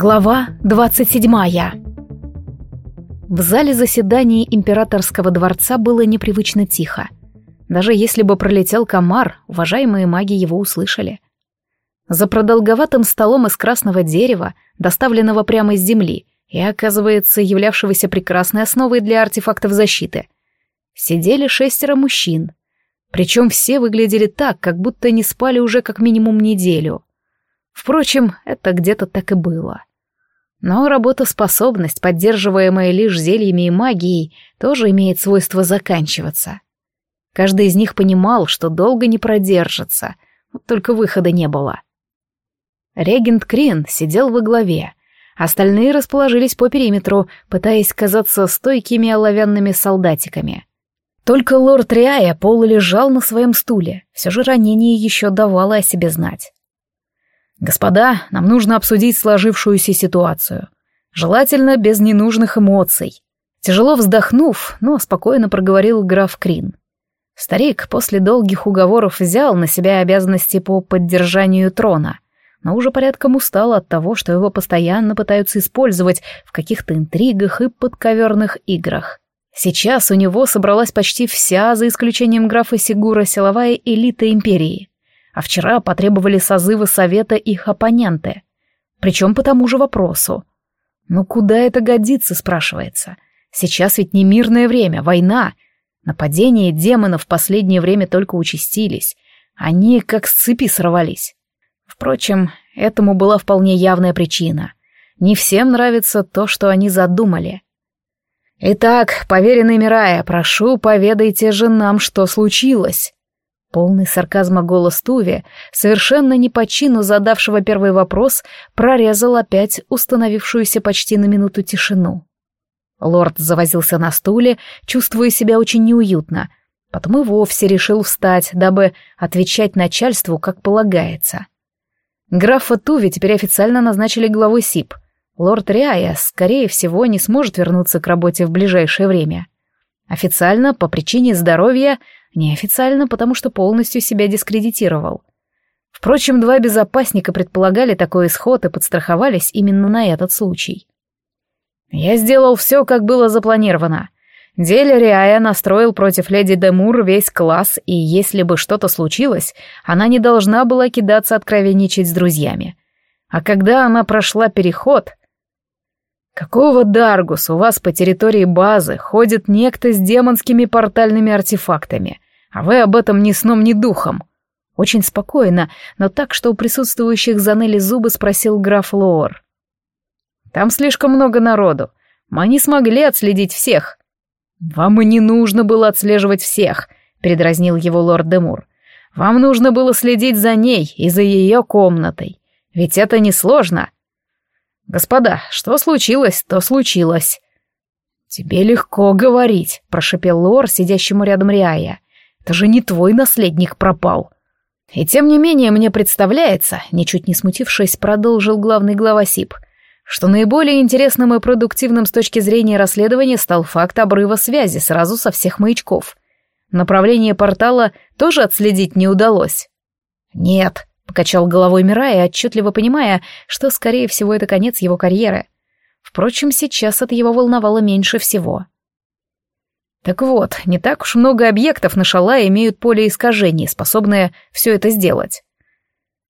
Глава 27 В зале заседаний императорского дворца было непривычно тихо. Даже если бы пролетел комар, уважаемые маги его услышали. За продолговатым столом из красного дерева, доставленного прямо из земли, и, оказывается, являвшегося прекрасной основой для артефактов защиты, сидели шестеро мужчин. Причем все выглядели так, как будто не спали уже как минимум неделю — Впрочем, это где-то так и было. Но работоспособность, поддерживаемая лишь зельями и магией, тоже имеет свойство заканчиваться. Каждый из них понимал, что долго не продержится, вот только выхода не было. Регент Крин сидел во главе, остальные расположились по периметру, пытаясь казаться стойкими оловянными солдатиками. Только лорд Риая полулежал на своем стуле, все же ранение еще давало о себе знать. «Господа, нам нужно обсудить сложившуюся ситуацию. Желательно без ненужных эмоций». Тяжело вздохнув, но спокойно проговорил граф Крин. Старик после долгих уговоров взял на себя обязанности по поддержанию трона, но уже порядком устал от того, что его постоянно пытаются использовать в каких-то интригах и подковерных играх. Сейчас у него собралась почти вся, за исключением графа Сигура, силовая элита империи а вчера потребовали созыва совета их оппоненты. Причем по тому же вопросу. Ну куда это годится, спрашивается. Сейчас ведь не мирное время, война. Нападения демонов в последнее время только участились. Они как с цепи сорвались. Впрочем, этому была вполне явная причина. Не всем нравится то, что они задумали. «Итак, поверенный Мирая, прошу, поведайте же нам, что случилось». Полный сарказма голос Туви, совершенно не по чину задавшего первый вопрос, прорезал опять установившуюся почти на минуту тишину. Лорд завозился на стуле, чувствуя себя очень неуютно, потом и вовсе решил встать, дабы отвечать начальству, как полагается. Графа Туви теперь официально назначили главой СИП. Лорд Риая, скорее всего, не сможет вернуться к работе в ближайшее время. Официально, по причине здоровья, Неофициально, потому что полностью себя дискредитировал. Впрочем, два безопасника предполагали такой исход и подстраховались именно на этот случай. Я сделал все, как было запланировано. Деле Риая настроил против леди Демур весь класс, и если бы что-то случилось, она не должна была кидаться откровенничать с друзьями. А когда она прошла переход... Какого Даргус у вас по территории базы ходит некто с демонскими портальными артефактами? А вы об этом ни сном, ни духом. Очень спокойно, но так, что у присутствующих заныли зубы, спросил граф Лоор. Там слишком много народу. Мы не смогли отследить всех. Вам и не нужно было отслеживать всех, передразнил его лорд Демур. Вам нужно было следить за ней и за ее комнатой. Ведь это несложно. Господа, что случилось, то случилось. Тебе легко говорить, прошепел Лор, сидящему рядом Риая. Это же не твой наследник пропал. И тем не менее мне представляется, ничуть не смутившись, продолжил главный глава СИП, что наиболее интересным и продуктивным с точки зрения расследования стал факт обрыва связи сразу со всех маячков. Направление портала тоже отследить не удалось. Нет, покачал головой Мирая, отчетливо понимая, что, скорее всего, это конец его карьеры. Впрочем, сейчас это его волновало меньше всего. — так вот, не так уж много объектов на Шалае имеют поле искажений, способные все это сделать.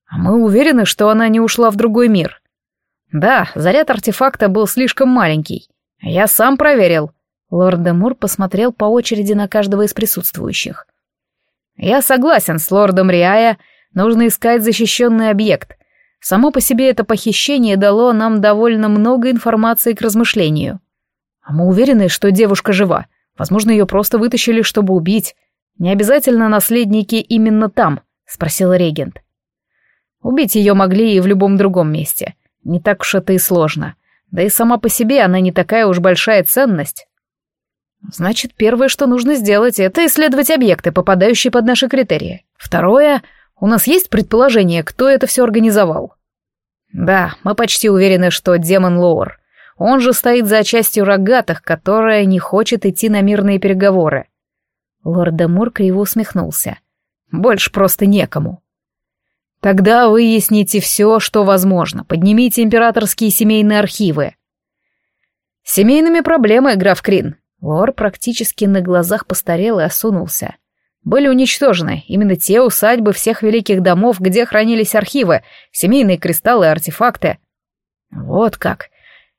А мы уверены, что она не ушла в другой мир. Да, заряд артефакта был слишком маленький. Я сам проверил. Лорд Демур посмотрел по очереди на каждого из присутствующих. Я согласен с лордом Риая, нужно искать защищенный объект. Само по себе это похищение дало нам довольно много информации к размышлению. А мы уверены, что девушка жива. Возможно, ее просто вытащили, чтобы убить. Не обязательно наследники именно там, спросил регент. Убить ее могли и в любом другом месте. Не так уж это и сложно. Да и сама по себе она не такая уж большая ценность. Значит, первое, что нужно сделать, это исследовать объекты, попадающие под наши критерии. Второе, у нас есть предположение, кто это все организовал? Да, мы почти уверены, что демон Лоор. Он же стоит за частью рогатых, которая не хочет идти на мирные переговоры. Лорд Демур криво усмехнулся. Больше просто некому. Тогда выясните все, что возможно. Поднимите императорские семейные архивы. Семейными проблемой, граф Крин. Лор практически на глазах постарел и осунулся. Были уничтожены именно те усадьбы всех великих домов, где хранились архивы, семейные кристаллы и артефакты. Вот как.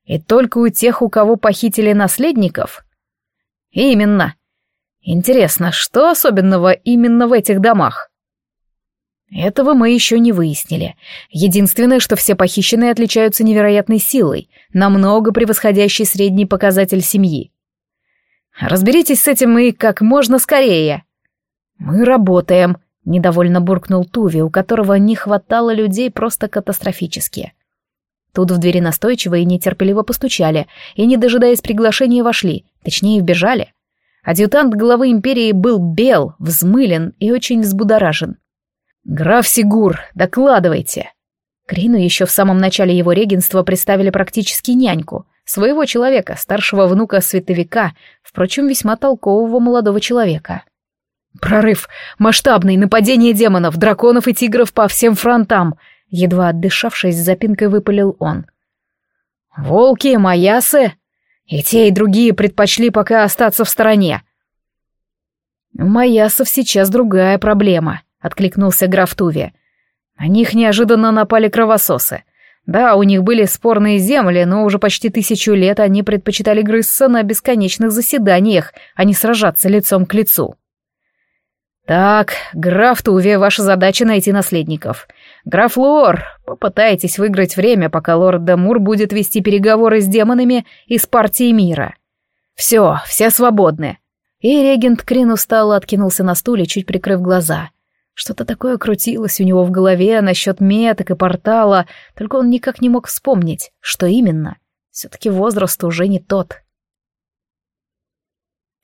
И только у тех, у кого похитили наследников? Именно. Интересно, что особенного именно в этих домах? Этого мы еще не выяснили. Единственное, что все похищенные отличаются невероятной силой, намного превосходящей средний показатель семьи. Разберитесь с этим и как можно скорее. Мы работаем, недовольно буркнул Туви, у которого не хватало людей просто катастрофически. Тут в двери настойчиво и нетерпеливо постучали, и, не дожидаясь приглашения, вошли, точнее, вбежали. Адъютант главы империи был бел, взмылен и очень взбудоражен. «Граф Сигур, докладывайте!» Крину еще в самом начале его регенства представили практически няньку, своего человека, старшего внука световика, впрочем, весьма толкового молодого человека. «Прорыв! Масштабный! Нападение демонов, драконов и тигров по всем фронтам!» Едва отдышавшись, запинкой выпалил он. «Волки, маясы!» И те, и другие предпочли пока остаться в стороне. «У маясов сейчас другая проблема», — откликнулся граф Туви. «На них неожиданно напали кровососы. Да, у них были спорные земли, но уже почти тысячу лет они предпочитали грызться на бесконечных заседаниях, а не сражаться лицом к лицу». «Так, граф Туви, ваша задача найти наследников. Граф Лор, попытайтесь выиграть время, пока лорд Дамур будет вести переговоры с демонами из партии мира. Все, все свободны». И регент Крин устало откинулся на стуле, чуть прикрыв глаза. Что-то такое крутилось у него в голове насчет меток и портала, только он никак не мог вспомнить, что именно. Все-таки возраст уже не тот.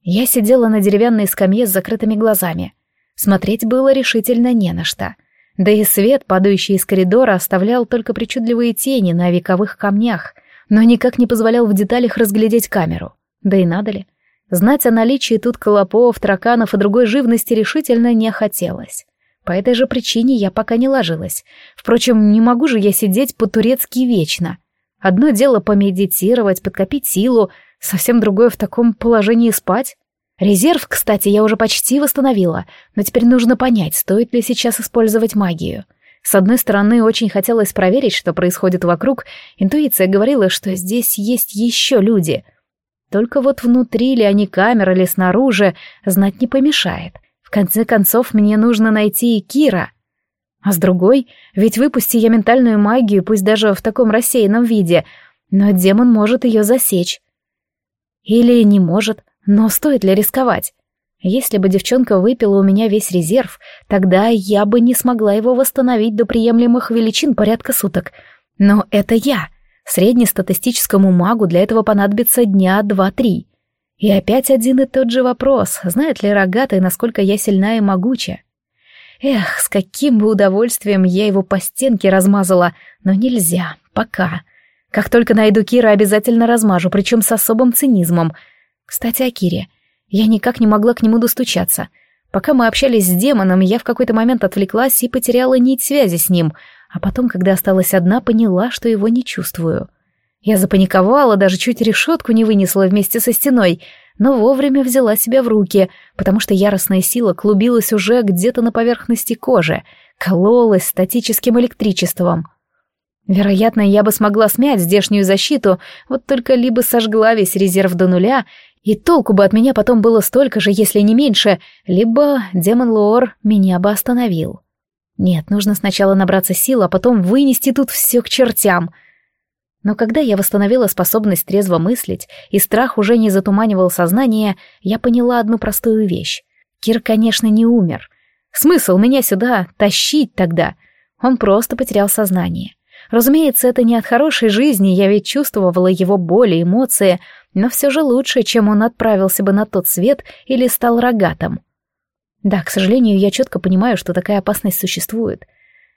Я сидела на деревянной скамье с закрытыми глазами. Смотреть было решительно не на что. Да и свет, падающий из коридора, оставлял только причудливые тени на вековых камнях, но никак не позволял в деталях разглядеть камеру. Да и надо ли? Знать о наличии тут колопов, тараканов и другой живности решительно не хотелось. По этой же причине я пока не ложилась. Впрочем, не могу же я сидеть по-турецки вечно. Одно дело помедитировать, подкопить силу, совсем другое в таком положении спать. Резерв, кстати, я уже почти восстановила, но теперь нужно понять, стоит ли сейчас использовать магию. С одной стороны, очень хотелось проверить, что происходит вокруг, интуиция говорила, что здесь есть еще люди. Только вот внутри ли они камеры или снаружи, знать не помешает. В конце концов, мне нужно найти и Кира. А с другой, ведь выпусти я ментальную магию, пусть даже в таком рассеянном виде, но демон может ее засечь. Или не может, но стоит ли рисковать? Если бы девчонка выпила у меня весь резерв, тогда я бы не смогла его восстановить до приемлемых величин порядка суток. Но это я. Среднестатистическому магу для этого понадобится дня два-три. И опять один и тот же вопрос, знает ли рогатый, насколько я сильна и могуча. Эх, с каким бы удовольствием я его по стенке размазала, но нельзя, пока. Как только найду Кира, обязательно размажу, причем с особым цинизмом. Кстати, о Кире. Я никак не могла к нему достучаться. Пока мы общались с демоном, я в какой-то момент отвлеклась и потеряла нить связи с ним, а потом, когда осталась одна, поняла, что его не чувствую. Я запаниковала, даже чуть решетку не вынесла вместе со стеной, но вовремя взяла себя в руки, потому что яростная сила клубилась уже где-то на поверхности кожи, кололась статическим электричеством. Вероятно, я бы смогла смять здешнюю защиту, вот только либо сожгла весь резерв до нуля, и толку бы от меня потом было столько же, если не меньше, либо демон Лоор меня бы остановил. Нет, нужно сначала набраться сил, а потом вынести тут все к чертям — но когда я восстановила способность трезво мыслить, и страх уже не затуманивал сознание, я поняла одну простую вещь. Кир, конечно, не умер. Смысл меня сюда тащить тогда? Он просто потерял сознание. Разумеется, это не от хорошей жизни, я ведь чувствовала его боль и эмоции, но все же лучше, чем он отправился бы на тот свет или стал рогатым. Да, к сожалению, я четко понимаю, что такая опасность существует.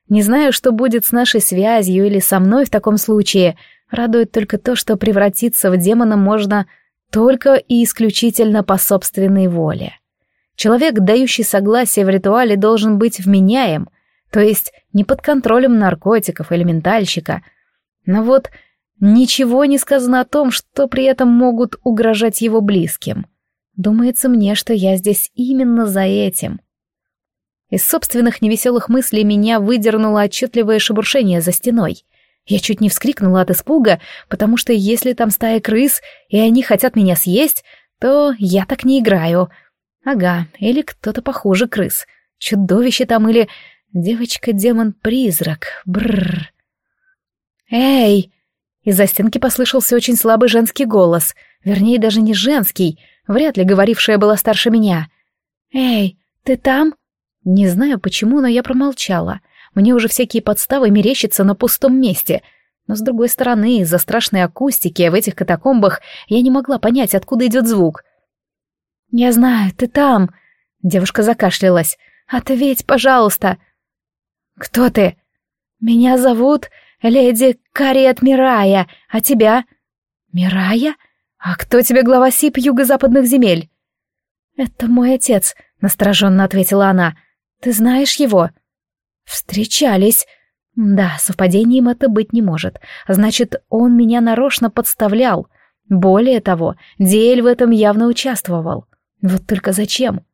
Не знаю, что будет с нашей связью или со мной в таком случае, Радует только то, что превратиться в демона можно только и исключительно по собственной воле. Человек, дающий согласие в ритуале, должен быть вменяем. То есть не под контролем наркотиков или ментальщика. Но вот ничего не сказано о том, что при этом могут угрожать его близким. Думается мне, что я здесь именно за этим. Из собственных невеселых мыслей меня выдернуло отчетливое шебуршение за стеной. Я чуть не вскрикнула от испуга, потому что если там стая крыс, и они хотят меня съесть, то я так не играю. Ага, или кто-то похуже крыс. Чудовище там или девочка-демон-призрак. Бррр. «Эй!» Из-за стенки послышался очень слабый женский голос. Вернее, даже не женский, вряд ли говорившая была старше меня. «Эй, ты там?» Не знаю почему, но я промолчала. Мне уже всякие подставы мерещатся на пустом месте. Но с другой стороны, из-за страшной акустики в этих катакомбах я не могла понять, откуда идет звук. «Я знаю, ты там!» Девушка закашлялась. «Ответь, пожалуйста!» «Кто ты?» «Меня зовут леди Кариет Мирая, а тебя?» «Мирая? А кто тебе глава СИП юго-западных земель?» «Это мой отец», — настороженно ответила она. «Ты знаешь его?» «Встречались». «Да, совпадением это быть не может. Значит, он меня нарочно подставлял. Более того, Диэль в этом явно участвовал. Вот только зачем?»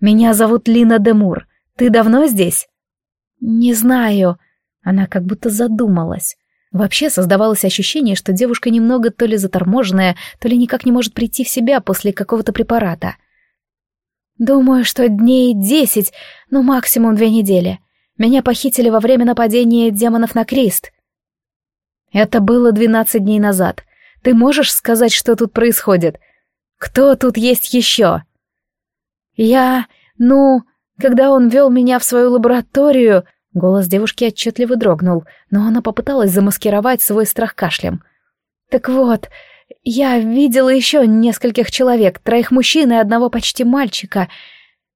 «Меня зовут Лина Демур. Ты давно здесь?» «Не знаю». Она как будто задумалась. Вообще создавалось ощущение, что девушка немного то ли заторможенная, то ли никак не может прийти в себя после какого-то препарата. «Думаю, что дней десять, ну максимум две недели. Меня похитили во время нападения демонов на Крист». «Это было двенадцать дней назад. Ты можешь сказать, что тут происходит? Кто тут есть еще?» «Я... ну...» Когда он вел меня в свою лабораторию, голос девушки отчетливо дрогнул, но она попыталась замаскировать свой страх кашлем. Так вот, я видела еще нескольких человек, троих мужчин и одного почти мальчика.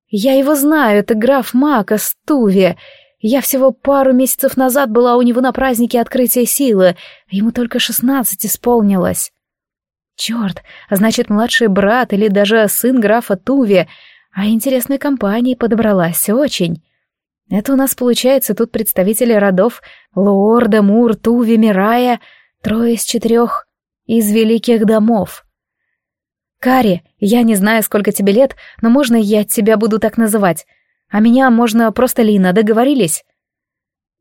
Я его знаю, это граф Мака Стуви. Я всего пару месяцев назад была у него на празднике открытия силы, ему только шестнадцать исполнилось. Черт, а значит, младший брат или даже сын графа Туви — а интересной компании подобралась очень. Это у нас получается тут представители родов Лорда, Мур, Туви, Мирая, трое из четырех из великих домов. Кари, я не знаю, сколько тебе лет, но можно я тебя буду так называть? А меня можно просто Лина, договорились?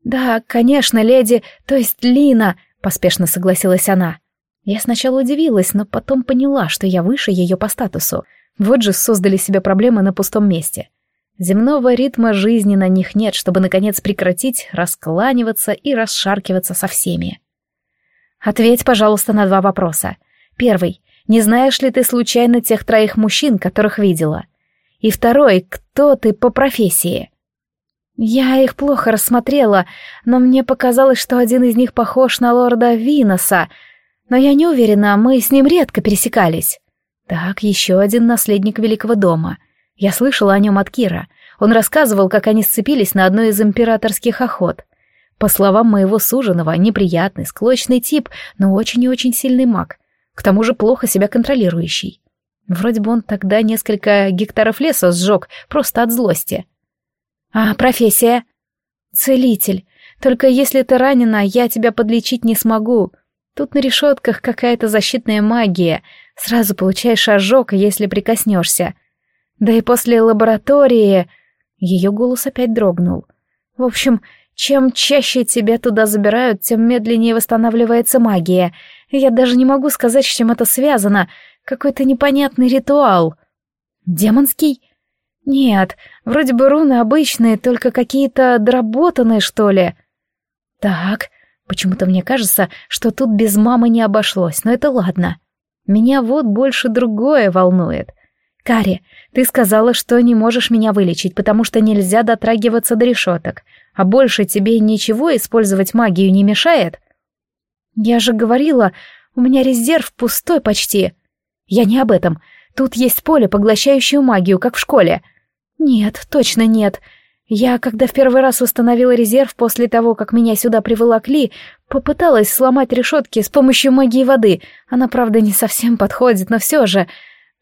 Да, конечно, леди, то есть Лина, поспешно согласилась она. Я сначала удивилась, но потом поняла, что я выше ее по статусу — вот же создали себе проблемы на пустом месте. Земного ритма жизни на них нет, чтобы, наконец, прекратить раскланиваться и расшаркиваться со всеми. Ответь, пожалуйста, на два вопроса. Первый. Не знаешь ли ты случайно тех троих мужчин, которых видела? И второй. Кто ты по профессии? Я их плохо рассмотрела, но мне показалось, что один из них похож на лорда Виноса, но я не уверена, мы с ним редко пересекались. Так, еще один наследник Великого дома. Я слышала о нем от Кира. Он рассказывал, как они сцепились на одной из императорских охот. По словам моего суженого, неприятный, склочный тип, но очень и очень сильный маг. К тому же плохо себя контролирующий. Вроде бы он тогда несколько гектаров леса сжег, просто от злости. А профессия? Целитель. Только если ты ранена, я тебя подлечить не смогу. Тут на решетках какая-то защитная магия, Сразу получаешь ожог, если прикоснешься. Да и после лаборатории... Ее голос опять дрогнул. В общем, чем чаще тебя туда забирают, тем медленнее восстанавливается магия. Я даже не могу сказать, с чем это связано. Какой-то непонятный ритуал. Демонский? Нет, вроде бы руны обычные, только какие-то доработанные, что ли. Так, почему-то мне кажется, что тут без мамы не обошлось, но это ладно. Меня вот больше другое волнует. Кари, ты сказала, что не можешь меня вылечить, потому что нельзя дотрагиваться до решеток, а больше тебе ничего использовать магию не мешает? Я же говорила, у меня резерв пустой почти. Я не об этом. Тут есть поле, поглощающее магию, как в школе. Нет, точно нет. Я, когда в первый раз установила резерв после того, как меня сюда приволокли, попыталась сломать решетки с помощью магии воды. Она, правда, не совсем подходит, но все же...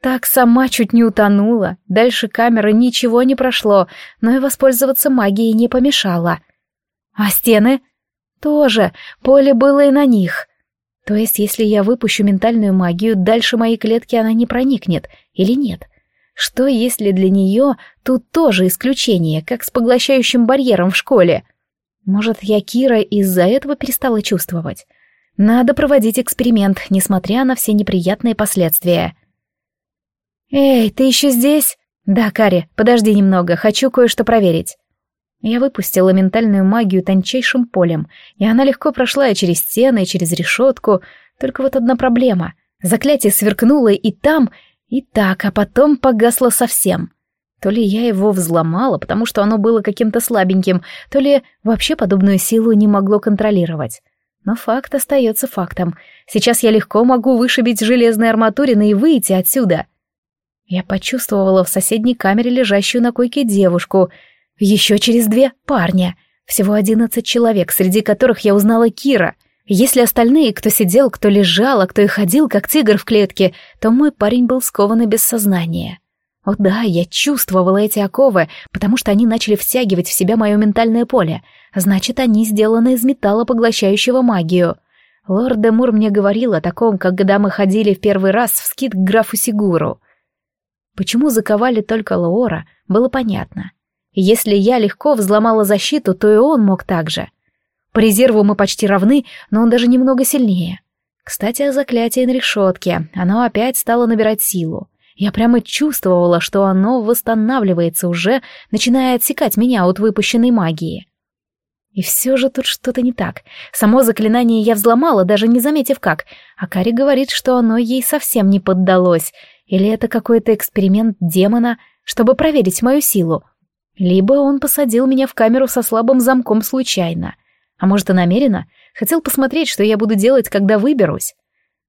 Так сама чуть не утонула. Дальше камеры ничего не прошло, но и воспользоваться магией не помешало. А стены? Тоже. Поле было и на них. То есть, если я выпущу ментальную магию, дальше моей клетки она не проникнет, или нет? Что, если для нее тут тоже исключение, как с поглощающим барьером в школе? Может, я Кира из-за этого перестала чувствовать? Надо проводить эксперимент, несмотря на все неприятные последствия. «Эй, ты еще здесь?» «Да, Кари, подожди немного, хочу кое-что проверить». Я выпустила ментальную магию тончайшим полем, и она легко прошла и через стены, и через решетку. Только вот одна проблема. Заклятие сверкнуло и там, и так, а потом погасло совсем. То ли я его взломала, потому что оно было каким-то слабеньким, то ли вообще подобную силу не могло контролировать. Но факт остается фактом. Сейчас я легко могу вышибить железные арматурины и выйти отсюда. Я почувствовала в соседней камере лежащую на койке девушку — еще через две — парня. Всего одиннадцать человек, среди которых я узнала Кира. Если остальные, кто сидел, кто лежал, а кто и ходил, как тигр в клетке, то мой парень был скован и без сознания. О да, я чувствовала эти оковы, потому что они начали втягивать в себя мое ментальное поле. Значит, они сделаны из металла, поглощающего магию. Лорд Демур мне говорил о таком, когда мы ходили в первый раз в скит к графу Сигуру. Почему заковали только Лаора, было понятно. Если я легко взломала защиту, то и он мог так же. По резерву мы почти равны, но он даже немного сильнее. Кстати, о заклятии на решетке. Оно опять стало набирать силу. Я прямо чувствовала, что оно восстанавливается уже, начиная отсекать меня от выпущенной магии. И все же тут что-то не так. Само заклинание я взломала, даже не заметив как, а Кари говорит, что оно ей совсем не поддалось. Или это какой-то эксперимент демона, чтобы проверить мою силу, либо он посадил меня в камеру со слабым замком случайно. А может, и намеренно. Хотел посмотреть, что я буду делать, когда выберусь.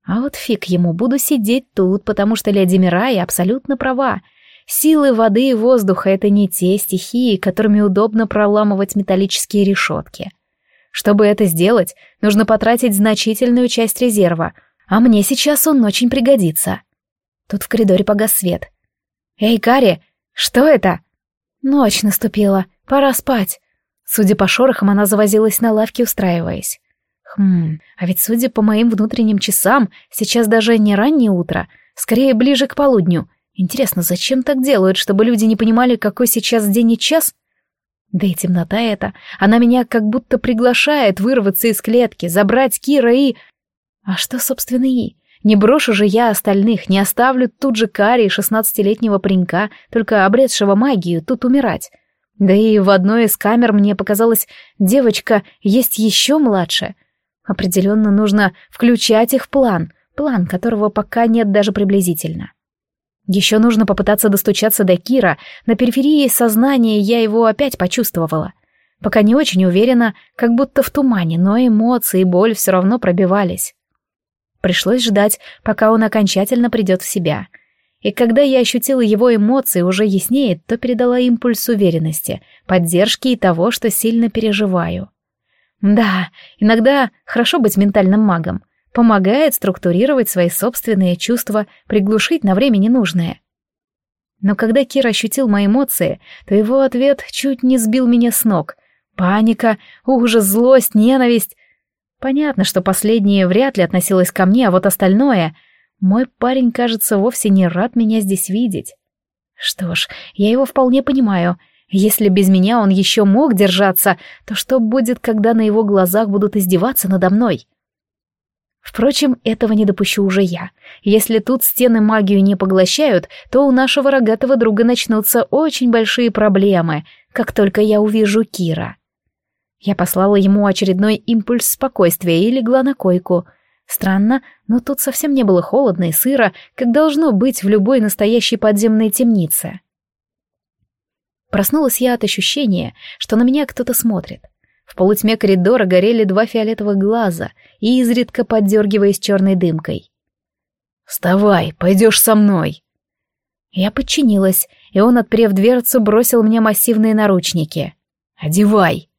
А вот фиг ему, буду сидеть тут, потому что леди Мирая абсолютно права. Силы воды и воздуха — это не те стихии, которыми удобно проламывать металлические решетки. Чтобы это сделать, нужно потратить значительную часть резерва, а мне сейчас он очень пригодится. Тут в коридоре погас свет. «Эй, Кари, что это?» Ночь наступила, пора спать. Судя по шорохам, она завозилась на лавке, устраиваясь. Хм, а ведь, судя по моим внутренним часам, сейчас даже не раннее утро, скорее ближе к полудню. Интересно, зачем так делают, чтобы люди не понимали, какой сейчас день и час? Да и темнота эта, она меня как будто приглашает вырваться из клетки, забрать Кира и... А что, собственно, и? Не брошу же я остальных, не оставлю тут же Кари, шестнадцатилетнего паренька, только обретшего магию, тут умирать. Да и в одной из камер мне показалось, девочка есть еще младше. Определенно нужно включать их план, план которого пока нет даже приблизительно. Еще нужно попытаться достучаться до Кира, на периферии сознания я его опять почувствовала. Пока не очень уверена, как будто в тумане, но эмоции и боль все равно пробивались. Пришлось ждать, пока он окончательно придет в себя. И когда я ощутила его эмоции уже яснее, то передала импульс уверенности, поддержки и того, что сильно переживаю. Да, иногда хорошо быть ментальным магом. Помогает структурировать свои собственные чувства, приглушить на время ненужное. Но когда Кир ощутил мои эмоции, то его ответ чуть не сбил меня с ног. Паника, ужас, злость, ненависть. Понятно, что последнее вряд ли относилось ко мне, а вот остальное... Мой парень, кажется, вовсе не рад меня здесь видеть. Что ж, я его вполне понимаю. Если без меня он еще мог держаться, то что будет, когда на его глазах будут издеваться надо мной? Впрочем, этого не допущу уже я. Если тут стены магию не поглощают, то у нашего рогатого друга начнутся очень большие проблемы, как только я увижу Кира. Я послала ему очередной импульс спокойствия и легла на койку. Странно, но тут совсем не было холодно и сыро, как должно быть в любой настоящей подземной темнице. Проснулась я от ощущения, что на меня кто-то смотрит. В полутьме коридора горели два фиолетовых глаза, и изредка поддергиваясь черной дымкой. «Вставай, пойдешь со мной!» Я подчинилась, и он, отперев дверцу, бросил мне массивные наручники. «Одевай!»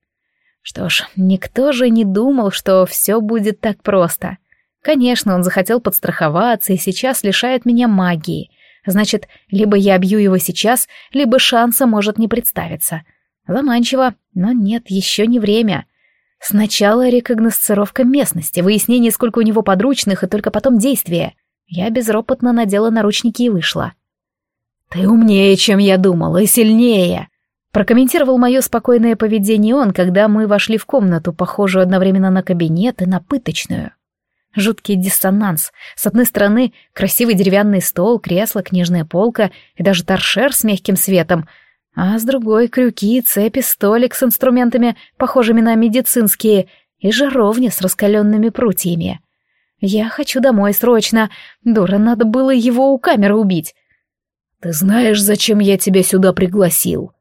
Что ж, никто же не думал, что все будет так просто. Конечно, он захотел подстраховаться и сейчас лишает меня магии. Значит, либо я бью его сейчас, либо шанса может не представиться. Заманчиво, но нет, еще не время. Сначала рекогносцировка местности, выяснение, сколько у него подручных, и только потом действие. Я безропотно надела наручники и вышла. «Ты умнее, чем я думала, и сильнее!» Прокомментировал мое спокойное поведение он, когда мы вошли в комнату, похожую одновременно на кабинет и на пыточную. Жуткий диссонанс. С одной стороны, красивый деревянный стол, кресло, книжная полка и даже торшер с мягким светом, а с другой — крюки, цепи, столик с инструментами, похожими на медицинские, и жаровня с раскаленными прутьями. Я хочу домой срочно. Дура, надо было его у камеры убить. «Ты знаешь, зачем я тебя сюда пригласил?»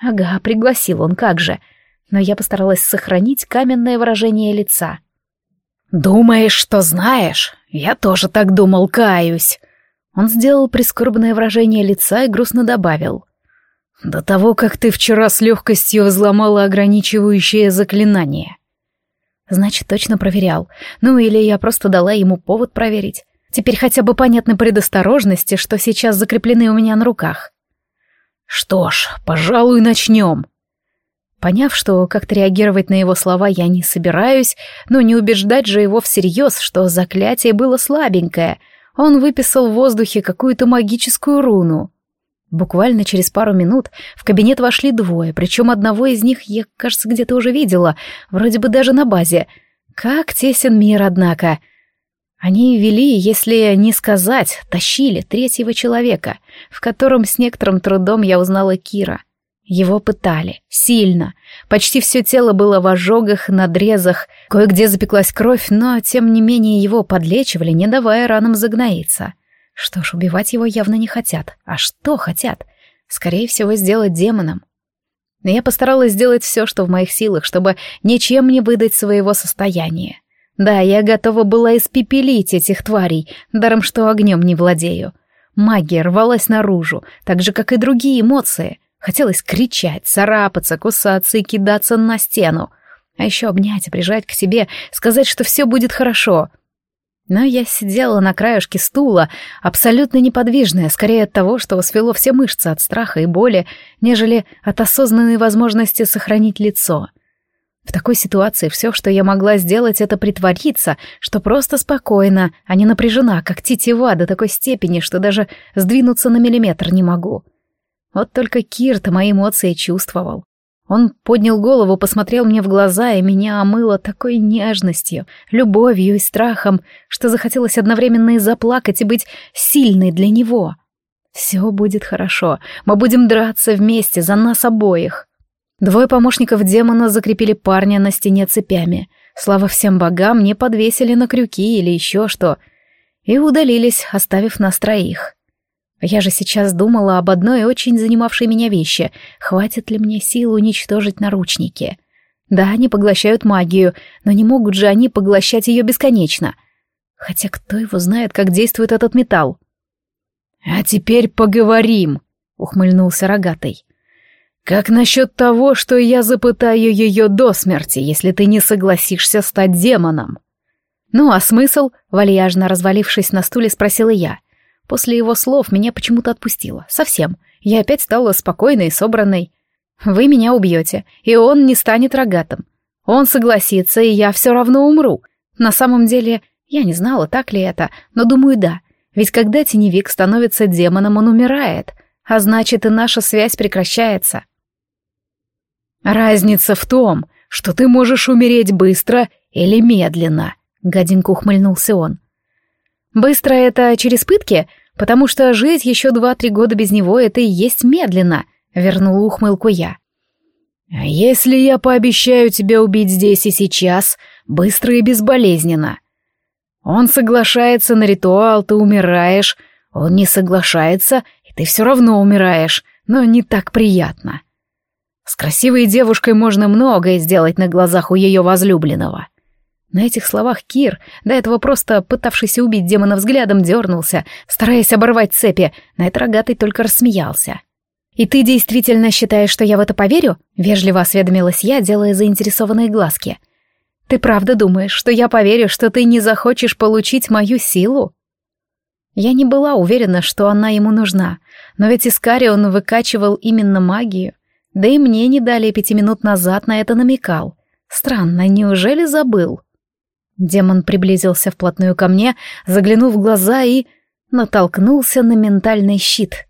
«Ага, пригласил он, как же!» Но я постаралась сохранить каменное выражение лица. «Думаешь, что знаешь? Я тоже так думал, каюсь!» Он сделал прискорбное выражение лица и грустно добавил. «До того, как ты вчера с легкостью взломала ограничивающее заклинание». Значит, точно проверял. Ну или я просто дала ему повод проверить. Теперь хотя бы понятны предосторожности, что сейчас закреплены у меня на руках. Что ж, пожалуй, начнем. Поняв, что как-то реагировать на его слова я не собираюсь, но не убеждать же его всерьез, что заклятие было слабенькое, он выписал в воздухе какую-то магическую руну. Буквально через пару минут в кабинет вошли двое, причем одного из них я, кажется, где-то уже видела, вроде бы даже на базе. Как тесен мир, однако. Они вели, если не сказать, тащили третьего человека, в котором с некоторым трудом я узнала Кира. Его пытали. Сильно. Почти все тело было в ожогах, надрезах. Кое-где запеклась кровь, но, тем не менее, его подлечивали, не давая ранам загноиться. Что ж, убивать его явно не хотят. А что хотят? Скорее всего, сделать демоном. Но я постаралась сделать все, что в моих силах, чтобы ничем не выдать своего состояния. Да, я готова была испепелить этих тварей, даром что огнем не владею. Магия рвалась наружу, так же, как и другие эмоции. Хотелось кричать, царапаться, кусаться и кидаться на стену. А еще обнять и прижать к себе, сказать, что все будет хорошо. Но я сидела на краешке стула, абсолютно неподвижная, скорее от того, что свело все мышцы от страха и боли, нежели от осознанной возможности сохранить лицо. В такой ситуации все, что я могла сделать, это притвориться, что просто спокойно, а не напряжена, как тетива до такой степени, что даже сдвинуться на миллиметр не могу. Вот только Кирт мои эмоции чувствовал. Он поднял голову, посмотрел мне в глаза, и меня омыло такой нежностью, любовью и страхом, что захотелось одновременно и заплакать, и быть сильной для него. «Все будет хорошо, мы будем драться вместе за нас обоих». Двое помощников демона закрепили парня на стене цепями. Слава всем богам, не подвесили на крюки или еще что. И удалились, оставив нас троих. Я же сейчас думала об одной очень занимавшей меня вещи. Хватит ли мне сил уничтожить наручники? Да, они поглощают магию, но не могут же они поглощать ее бесконечно. Хотя кто его знает, как действует этот металл? «А теперь поговорим», — ухмыльнулся рогатый. «Как насчет того, что я запытаю ее до смерти, если ты не согласишься стать демоном?» «Ну, а смысл?» — вальяжно развалившись на стуле, спросила я. После его слов меня почему-то отпустило. Совсем. Я опять стала спокойной и собранной. «Вы меня убьете, и он не станет рогатым. Он согласится, и я все равно умру. На самом деле, я не знала, так ли это, но думаю, да. Ведь когда теневик становится демоном, он умирает, а значит, и наша связь прекращается». «Разница в том, что ты можешь умереть быстро или медленно», — гаденько ухмыльнулся он. «Быстро это через пытки? Потому что жить еще два-три года без него — это и есть медленно», — вернула ухмылку я. «А если я пообещаю тебя убить здесь и сейчас, быстро и безболезненно?» Он соглашается на ритуал, ты умираешь. Он не соглашается, и ты все равно умираешь, но не так приятно. С красивой девушкой можно многое сделать на глазах у ее возлюбленного. На этих словах Кир, до этого просто пытавшийся убить демона взглядом, дернулся, стараясь оборвать цепи. На это рогатый только рассмеялся. «И ты действительно считаешь, что я в это поверю?» — вежливо осведомилась я, делая заинтересованные глазки. «Ты правда думаешь, что я поверю, что ты не захочешь получить мою силу?» Я не была уверена, что она ему нужна, но ведь Искарион выкачивал именно магию, да и мне не дали пяти минут назад на это намекал. Странно, неужели забыл?» Демон приблизился вплотную ко мне, заглянул в глаза и натолкнулся на ментальный щит.